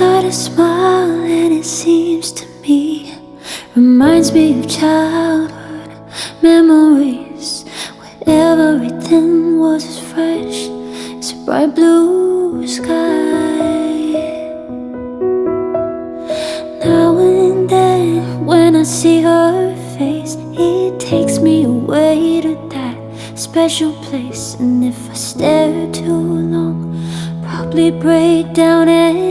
got a smile, and it seems to me reminds me of childhood memories when everything was as fresh as a bright blue sky. Now and then, when I see her face, it takes me away to that special place. And if I stare too long, probably break down and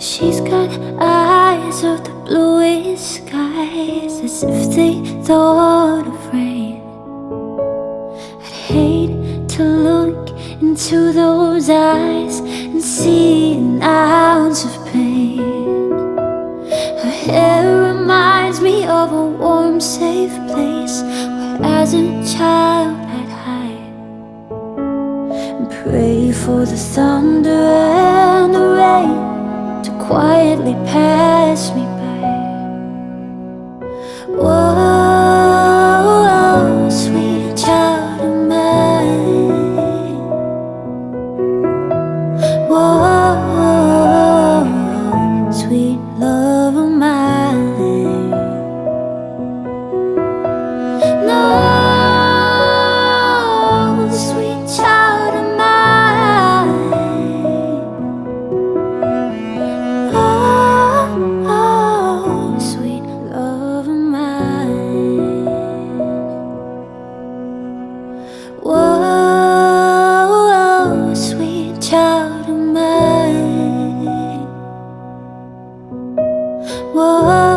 She's got eyes of the bluest skies as if they thought of rain. I'd hate to look into those eyes and see an ounce of pain. Her hair reminds me of a warm, safe place where, as a child, I'd hide and pray for the thunder quietly pass me by. Whoa, child of